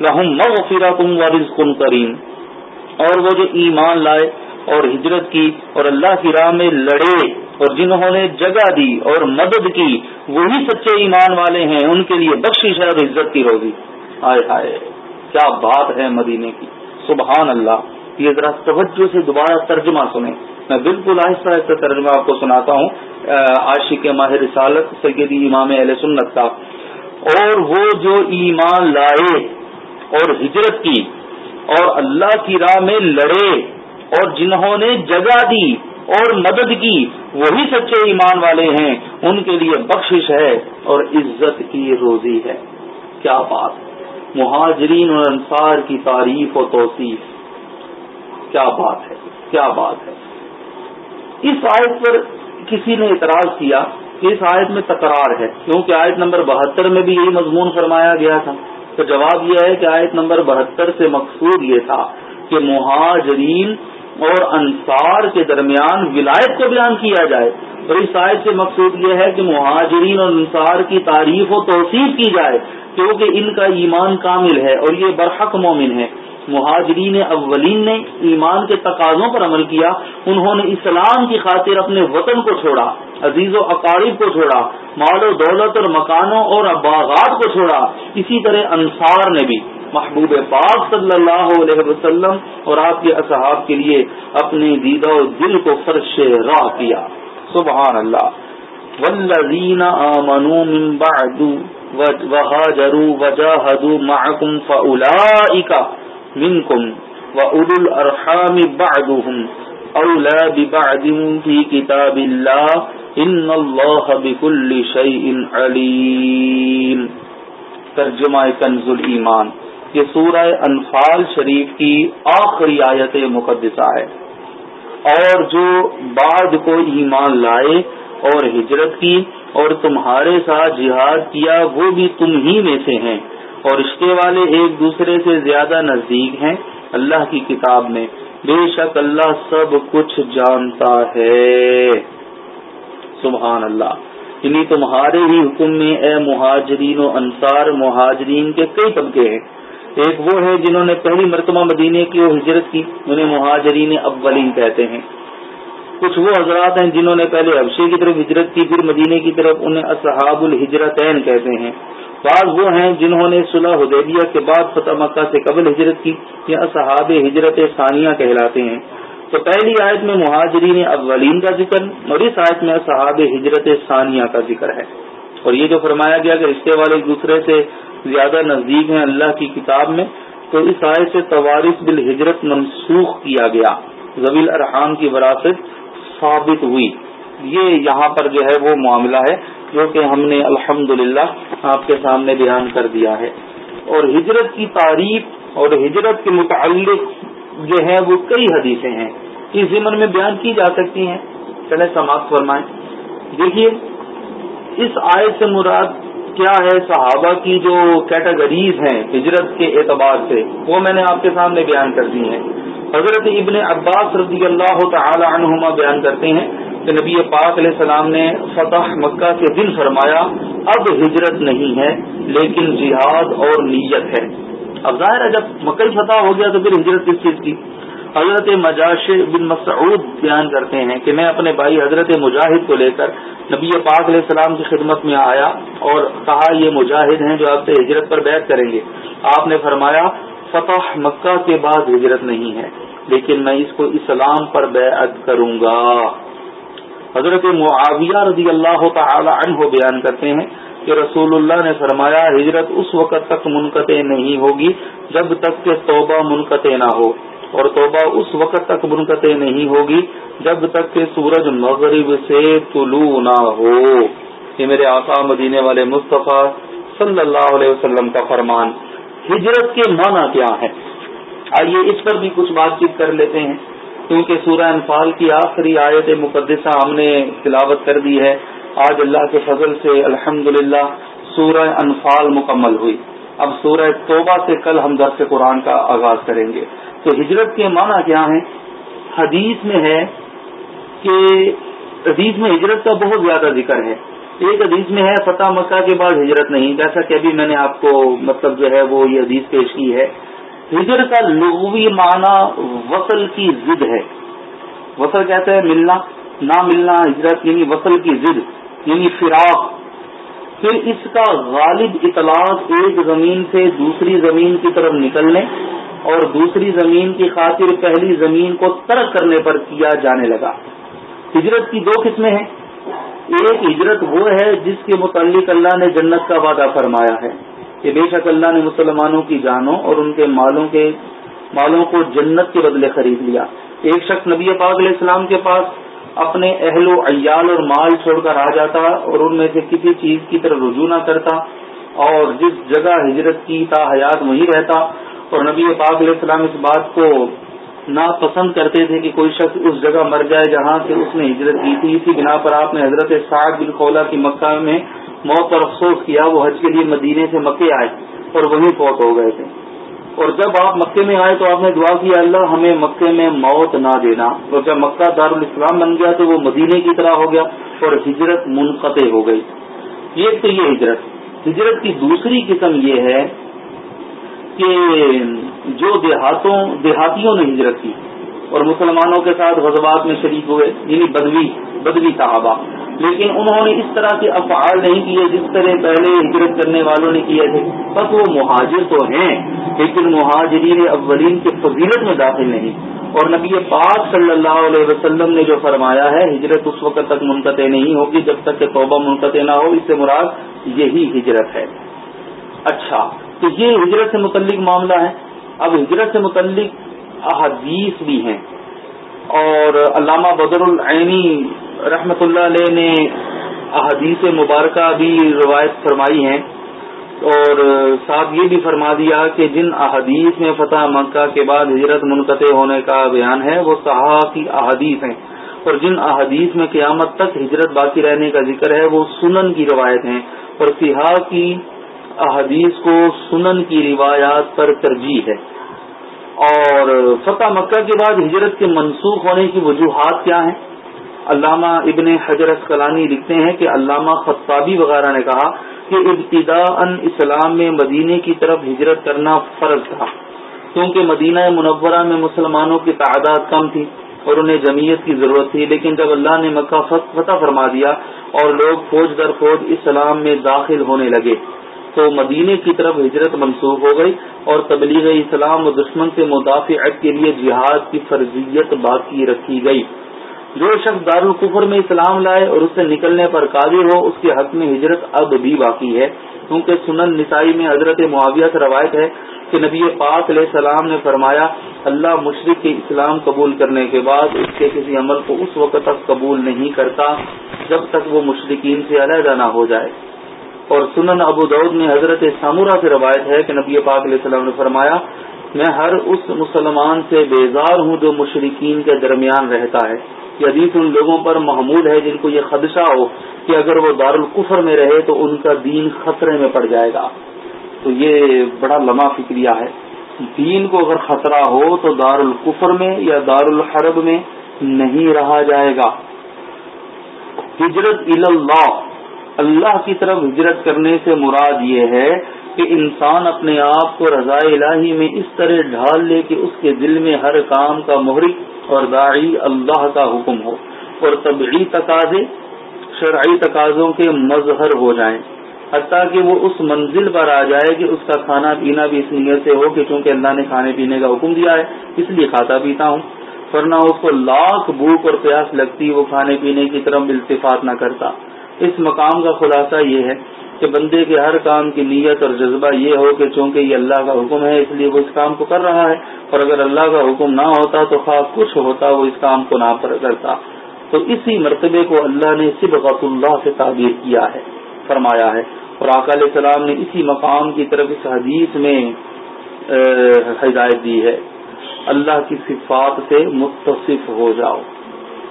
لهم مغفرۃ ورزق کریم۔ اور وہ جو ایمان لائے اور ہجرت کی اور اللہ کی راہ میں لڑے اور جنہوں نے جگہ دی اور مدد کی، وہی سچے ایمان والے ہیں، ان کے لیے بخشش ہے اور عزت کی ہوگی ہائے ہائے کیا بات ہے مدینے کی۔ سبحان اللہ، یہ ذرا توجہ سے دوبارہ ترجمہ سنیں۔ میں بالکل آہستہ آہستہ ترجمہ آپ کو سناتا ہوں۔ عاشق ماہ رسالت سیدی امام علیہ سنت کا اور وہ جو ایمان لائے اور ہجرت کی اور اللہ کی راہ میں لڑے اور جنہوں نے جگہ دی اور مدد کی، وہی سچے ایمان والے ہیں۔ ان کے لیے بخشش ہے اور عزت کی روزی ہے۔ کیا بات۔ مہاجرین اور انصار کی تعریف و توصیف۔ کیا بات ہے۔ کیا بات ہے۔ اس آیت پر کسی نے اعتراض کیا کہ اس آیت میں تکرار ہے، کیونکہ آیت نمبر بہتر میں بھی یہی مضمون فرمایا گیا تھا۔ تو جواب یہ ہے کہ آیت نمبر بہتر سے مقصود یہ تھا کہ مہاجرین اور انصار کے درمیان ولایت کو بیان کیا جائے۔ اور اس آیت سے مقصود یہ ہے کہ مہاجرین اور انصار کی تعریف و توصیف کی جائے، کیونکہ ان کا ایمان کامل ہے اور یہ برحق مومن ہے۔ مہاجرین اولین نے ایمان کے تقاضوں پر عمل کیا، انہوں نے اسلام کی خاطر اپنے وطن کو چھوڑا، عزیز و اقارب کو چھوڑا، مال و دولت اور مکانوں اور باغات کو چھوڑا، اسی طرح انصار نے بھی محبوب پاک صلی اللہ علیہ وسلم اور آپ کے اصحاب کے لیے اپنے دیدہ و دل کو فرش راہ کیا۔ سبحان اللہ والذین آمنوا من بعد وهاجروا وجاهدوا معكم فأولئك منكم وأولو الأرحام بعضهم أولى ببعض في كتاب الله إن الله بكل شيء عليم ترجمہ کنز ایمان۔ یہ سورہ انفال شریف کی آخری آیت مقدسہ ہے۔ اور جو بعد کو ایمان لائے اور ہجرت کی اور تمہارے ساتھ جہاد کیا وہ بھی تم ہی میں سے ہیں۔ اور رشتے والے ایک دوسرے سے زیادہ نزدیک ہیں اللہ کی کتاب میں۔ بے شک اللہ سب کچھ جانتا ہے۔ سبحان اللہ۔ یعنی تمہارے ہی حکم میں اے مہاجرین و انصار، مہاجرین کے کئی طبقے ہیں۔ ایک وہ ہے جنہوں نے پہلی مرتبہ مدینے کی وہ ہجرت کی، انہیں مہاجرین اولین کہتے ہیں۔ کچھ وہ حضرات ہیں جنہوں نے پہلے حبشے کی طرف ہجرت کی، پھر مدینے کی طرف انہیں اصحاب الحجرتین کہتے ہیں۔ بعض وہ ہیں جنہوں نے صلح حدیبیہ کے بعد فتح مکہ سے قبل ہجرت کی یا اصحاب ہجرت ثانیہ کہلاتے ہیں۔ تو پہلی آیت میں مہاجرین اولین کا ذکر اور اس آیت میں اصحاب ہجرت ثانیہ کا ذکر ہے۔ اور یہ جو فرمایا گیا کہ رشتے والے ایک دوسرے سے زیادہ نزدیک ہیں اللہ کی کتاب میں، تو اس آیت سے توارث بالحجرت منسوخ کیا گیا۔ زبیل ارحام کی وراثت ثابت ہوئی۔ یہ یہاں پر جو ہے وہ معاملہ ہے جو کہ ہم نے الحمد آپ کے سامنے بیان کر دیا ہے۔ اور ہجرت کی تعریف اور ہجرت کے متعلق جو ہے وہ کئی حدیثیں ہیں۔ اس ضمن میں بیان کی جا سکتی ہیں۔ چلے سماعت فرمائیں۔ دیکھیے، اس آیت سے مراد کیا ہے صحابہ کی جو کیٹیگریز ہیں ہجرت کے اعتبار سے؟ وہ میں نے آپ کے سامنے بیان کر دی ہیں۔ حضرت ابن عباس رضی اللہ تعالی عنہما بیان کرتے ہیں کہ نبی پاک علیہ السلام نے فتح مکہ کے دن فرمایا، اب ہجرت نہیں ہے، لیکن جہاد اور نیت ہے۔ اب ظاہر ہے، جب مکئی فتح ہو گیا تو پھر ہجرت کس چیز کی؟ حضرت مجاش بن مسعود بیان کرتے ہیں کہ میں اپنے بھائی حضرت مجاہد کو لے کر نبی پاک علیہ السلام کی خدمت میں آیا اور کہا یہ مجاہد ہیں جو آپ سے ہجرت پر بیعت کریں گے۔ آپ نے فرمایا، فتح مکہ کے بعد ہجرت نہیں ہے، لیکن میں اس کو اسلام پر بیعت کروں گا۔ حضرت معاویہ رضی اللہ تعالی عنہ بیان کرتے ہیں کہ رسول اللہ نے فرمایا، ہجرت اس وقت تک منقطع نہیں ہوگی جب تک کہ توبہ منقطع نہ ہو۔ اور توبہ اس وقت تک منقطع نہیں ہوگی جب تک کہ سورج مغرب سے طلوع نہ ہو۔ یہ میرے آقا مدینے والے مصطفیٰ صلی اللہ علیہ وسلم کا فرمان۔ ہجرت کے معنی کیا ہے؟ آئیے اس پر بھی کچھ بات چیت کر لیتے ہیں۔ کیونکہ سورہ انفال کی آخری آیت مقدسہ ہم نے تلاوت کر دی ہے۔ آج اللہ کے فضل سے الحمد للہ سورہ انفال مکمل ہوئی۔ اب سورہ توبہ سے کل ہم درس قرآن کا آغاز کریں گے۔ تو ہجرت کے معنی کیا ہیں؟ حدیث میں ہے کہ حدیث میں ہجرت کا بہت زیادہ ذکر ہے۔ ایک حدیث میں ہے، فتح مکہ کے بعد ہجرت نہیں۔ جیسا کہ ابھی میں نے آپ کو مطلب جو ہے وہ یہ حدیث پیش کی ہے۔ ہجر کا لغوی معنی وصل کی ضد ہے۔ وصل کہتے ہیں ملنا، نہ ملنا، ہجرت یعنی وصل کی ضد یعنی فراق۔ پھر اس کا غالب اطلاق ایک زمین سے دوسری زمین کی طرف نکلنے اور دوسری زمین کی خاطر پہلی زمین کو ترک کرنے پر کیا جانے لگا۔ ہجرت کی دو قسمیں ہیں۔ ایک ہجرت وہ ہے جس کے متعلق اللہ نے جنت کا وعدہ فرمایا ہے کہ بے شک اللہ نے مسلمانوں کی جانوں اور ان کے مالوں کے مالوں کو جنت کے بدلے خرید لیا۔ ایک شخص نبی پاک علیہ السلام کے پاس اپنے اہل و عیال اور مال چھوڑ کر آ جاتا اور ان میں سے کسی چیز کی طرف رجوع نہ کرتا اور جس جگہ ہجرت کی تا حیات وہیں رہتا اور نبی پاک علیہ السلام اس بات کو ناپسند کرتے تھے کہ کوئی شخص اس جگہ مر جائے جہاں سے اس نے ہجرت کی تھی۔ اسی بنا پر آپ نے حضرت سعد بن خولا کی مکہ میں موت پر افسوس کیا، وہ حج کے لیے مدینے سے مکے آئے اور وہیں فوت ہو گئے تھے۔ اور جب آپ مکے میں آئے تو آپ نے دعا کیا اللہ، ہمیں مکے میں موت نہ دینا۔ اور جب مکہ دارالاسلام بن گیا تو وہ مدینے کی طرح ہو گیا اور ہجرت منقطع ہو گئی۔ ایک تو یہ ہجرت۔ ہجرت کی دوسری قسم یہ ہے کہ جو دیہاتوں، دیہاتیوں نے ہجرت کی۔ اور مسلمانوں کے ساتھ غزبات میں شریک ہوئے یعنی بدوی بدوی صحابہ۔ لیکن انہوں نے اس طرح کے افعال نہیں کیے جس طرح پہلے ہجرت کرنے والوں نے کیے تھے۔ بس وہ مہاجر تو ہیں، لیکن مہاجرین اولین کے فضیلت میں داخل نہیں۔ اور نبی پاک صلی اللہ علیہ وسلم نے جو فرمایا ہے، ہجرت اس وقت تک منقطع نہیں ہوگی جب تک کہ توبہ منقطع نہ ہو، اس سے مراد یہی ہجرت ہے۔ اچھا تو یہ ہجرت سے متعلق معاملہ ہے۔ اب ہجرت سے متعلق احادیث بھی ہیں۔ اور علامہ بدر العینی رحمت اللہ علیہ نے احادیث مبارکہ بھی روایت فرمائی ہیں۔ اور ساتھ یہ بھی فرما دیا کہ جن احادیث میں فتح مکہ کے بعد ہجرت منقطع ہونے کا بیان ہے، وہ صحافی احادیث ہیں۔ اور جن احادیث میں قیامت تک ہجرت باقی رہنے کا ذکر ہے، وہ سنن کی روایت ہیں۔ اور سیاح کی احادیث کو سنن کی روایات پر ترجیح ہے۔ اور فتح مکہ کے بعد ہجرت کے منسوخ ہونے کی وجوہات کیا ہیں؟ علامہ ابن حضرت کلانی لکھتے ہیں کہ علامہ خطابی وغیرہ نے کہا کہ ابتدا ان اسلام میں مدینے کی طرف ہجرت کرنا فرض تھا، کیونکہ مدینہ منورہ میں مسلمانوں کی تعداد کم تھی اور انہیں جمعیت کی ضرورت تھی، لیکن جب اللہ نے مکہ فتح فرما دیا اور لوگ فوج در فوج اسلام میں داخل ہونے لگے۔ تو مدینے کی طرف ہجرت منسوخ ہو گئی اور تبلیغ اسلام و دشمن سے مدافعت کے لیے جہاد کی فرضیت باقی رکھی گئی۔ جو شخص دارالقفر میں اسلام لائے اور اس سے نکلنے پر قادر ہو، اس کے حق میں ہجرت اب بھی باقی ہے۔ کیونکہ سنن نسائی میں حضرت معاویہ سے روایت ہے کہ نبی پاک علیہ السلام نے فرمایا، اللہ مشرق کے اسلام قبول کرنے کے بعد اس کے کسی عمل کو اس وقت تک قبول نہیں کرتا جب تک وہ مشرقین سے علیحدہ نہ ہو جائے۔ اور سنن ابو دعود میں حضرت سامورہ سے روایت ہے کہ نبی پاک علیہ السلام نے فرمایا، میں ہر اس مسلمان سے بیزار ہوں جو مشرقین کے درمیان رہتا ہے۔ یہ حدیث ان لوگوں پر محمود ہے جن کو یہ خدشہ ہو کہ اگر وہ دارالقفر میں رہے تو ان کا دین خطرے میں پڑ جائے گا۔ تو یہ بڑا لمحہ فکریہ ہے۔ دین کو اگر خطرہ ہو تو دار القفر میں یا دار الحرب میں نہیں رہا جائے گا۔ ہجرت اللہ اللہ کی طرف ہجرت کرنے سے مراد یہ ہے کہ انسان اپنے آپ کو رضاء الہی میں اس طرح ڈھال لے کہ اس کے دل میں ہر کام کا محرک اور داعی اللہ کا حکم ہو اور طبعی تقاضے، شرعی تقاضوں کے مظہر ہو جائیں۔ حتیٰ کہ وہ اس منزل پر آ جائے کہ اس کا کھانا پینا بھی اس نیت سے ہو کہ چونکہ اللہ نے کھانے پینے کا حکم دیا ہے، اس لیے کھاتا پیتا ہوں۔ ورنہ اس کو لاکھ بھوک اور پیاس لگتی وہ کھانے پینے کی طرف التفاط نہ کرتا۔ اس مقام کا خلاصہ یہ ہے کہ بندے کے ہر کام کی نیت اور جذبہ یہ ہو کہ چونکہ یہ اللہ کا حکم ہے، اس لیے وہ اس کام کو کر رہا ہے۔ اور اگر اللہ کا حکم نہ ہوتا تو خواہ کچھ ہوتا، وہ اس کام کو نہ کرتا۔ تو اسی مرتبے کو اللہ نے صبغت اللہ سے تعبیر کیا ہے، فرمایا ہے۔ اور آقا علیہ السلام نے اسی مقام کی طرف اس حدیث میں ہدایت دی ہے۔ اللہ کی صفات سے متصف ہو جاؤ۔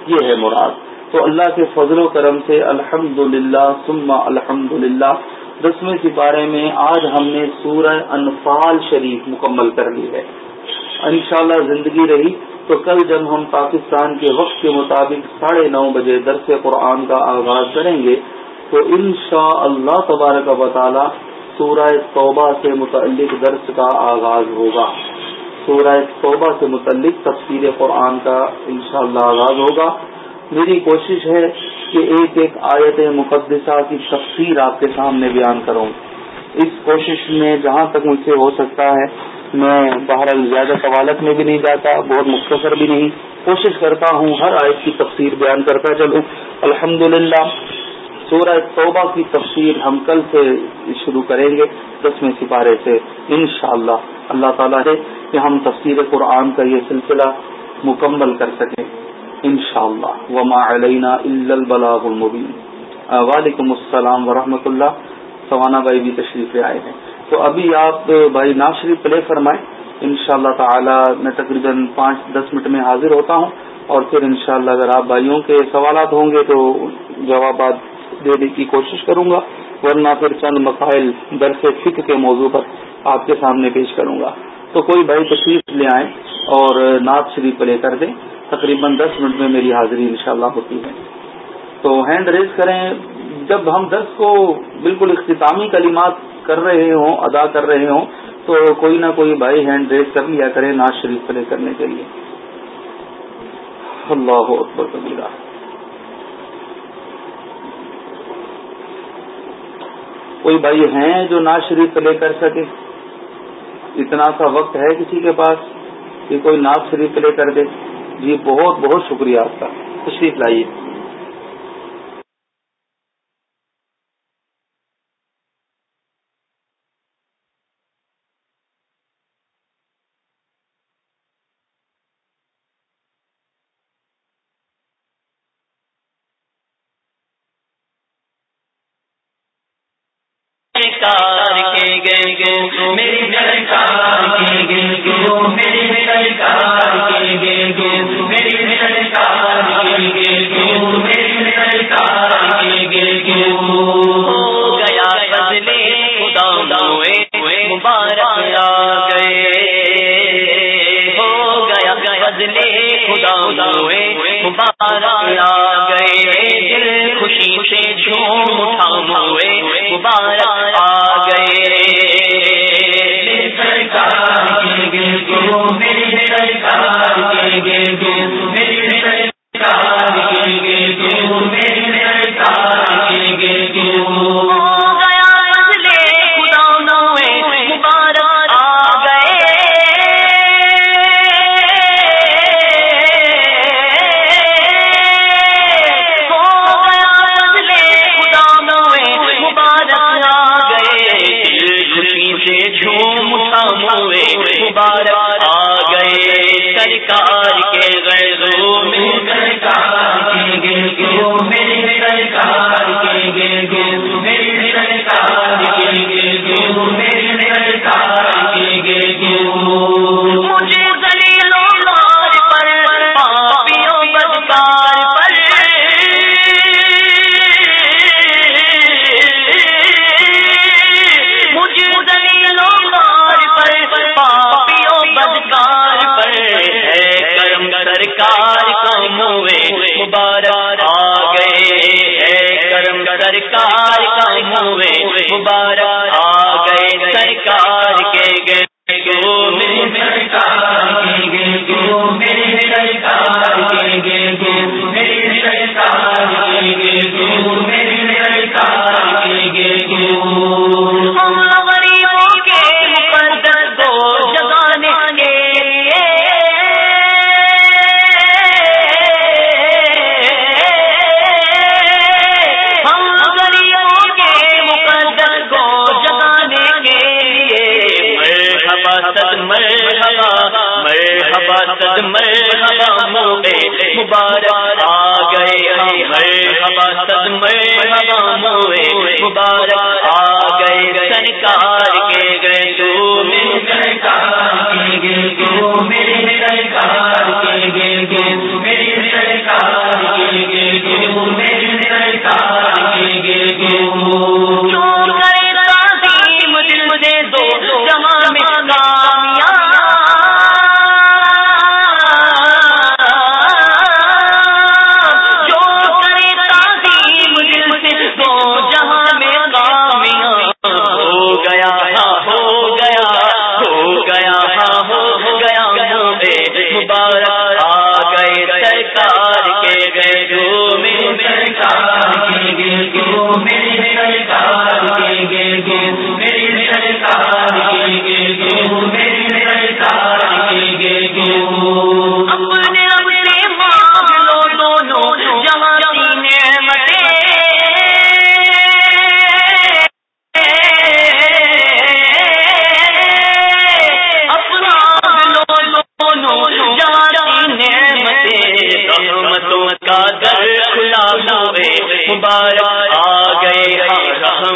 یہ ہے مراد۔ تو اللہ کے فضل و کرم سے الحمد للہ سما الحمد للہ دسویں سپارے میں آج ہم نے سورہ انفال شریف مکمل کر لی ہے۔ انشاءاللہ زندگی رہی تو کل جب ہم پاکستان کے وقت کے مطابق ساڑھے نو بجے درس قرآن کا آغاز کریں گے، تو انشاء اللہ تبارک و تعالی سورہ توبہ سے متعلق درس کا آغاز ہوگا۔ سورہ توبہ سے متعلق تفصیل قرآن کا انشاءاللہ آغاز ہوگا۔ میری کوشش ہے کہ ایک ایک آیت مقدسہ کی تفصیل آپ کے سامنے بیان کروں۔ اس کوشش میں جہاں تک مجھ سے ہو سکتا ہے، میں بہرحال زیادہ سوالت میں بھی نہیں جاتا، بہت مختصر بھی نہیں۔ کوشش کرتا ہوں ہر آیت کی تفصیل بیان کرتا چلوں۔ الحمدللہ، سورہ توبہ کی تفسیر ہم کل سے شروع کریں گے دسویں سپارے سے۔ انشاءاللہ اللہ اللہ تعالیٰ ہے کہ ہم تفسیر قرآن کا یہ سلسلہ مکمل کر سکیں۔ انشاءاللہ. وما علینا الا البلاغ المبین. وعلیکم السلام ورحمۃ اللہ سوانا بھائی بھی تشریف لے آئے ہیں. تو ابھی آپ بھائی ناز شریف پلے فرمائیں. ان شاء اللہ تعالی میں تقریباً پانچ، دس منٹ میں حاضر ہوتا ہوں. اور پھر انشاءاللہ اگر آپ بھائیوں کے سوالات ہوں گے تو جوابات دینے کی کوشش کروں گا. ورنہ پھر چند مسائل درس فکر کے موضوع پر آپ کے سامنے پیش کروں گا. تو کوئی بھائی تشریف لے آئیں اور نعت شریف لے کر دیں. تقریباً دس منٹ میں میری حاضری انشاءاللہ ہوتی ہے۔ تو ہینڈ ریز کریں۔ جب ہم درس کو بالکل اختتامی کلمات کر رہے ہوں، ادا کر رہے ہوں، تو کوئی نہ کوئی بھائی ہینڈ ریز کر لیا کرے ناز شریف پلے کرنے کے لیے۔ اللہ اکبر کبیرہ۔ کوئی بھائی ہیں جو ناز شریف لے کر سکے؟ اتنا سا وقت ہے کسی کے پاس کہ کوئی ناز شریف لے کر دے۔ جی بہت بہت شکریہ آپ کا تشریف لائیے۔